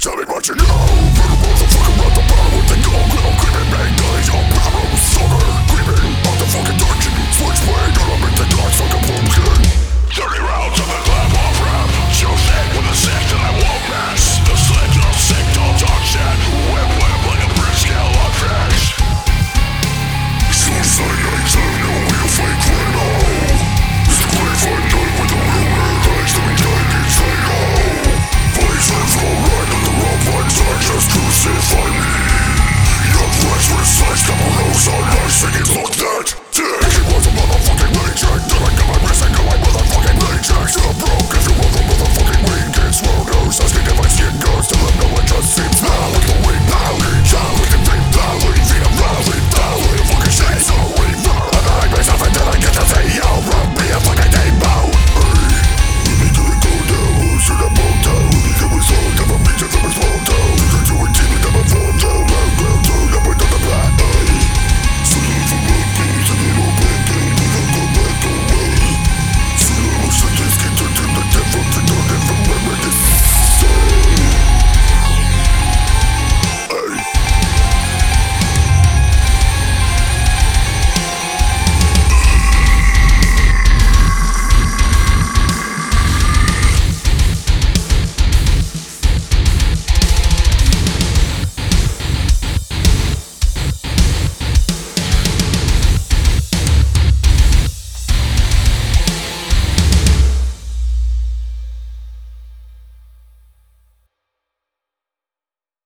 Tell me what you know.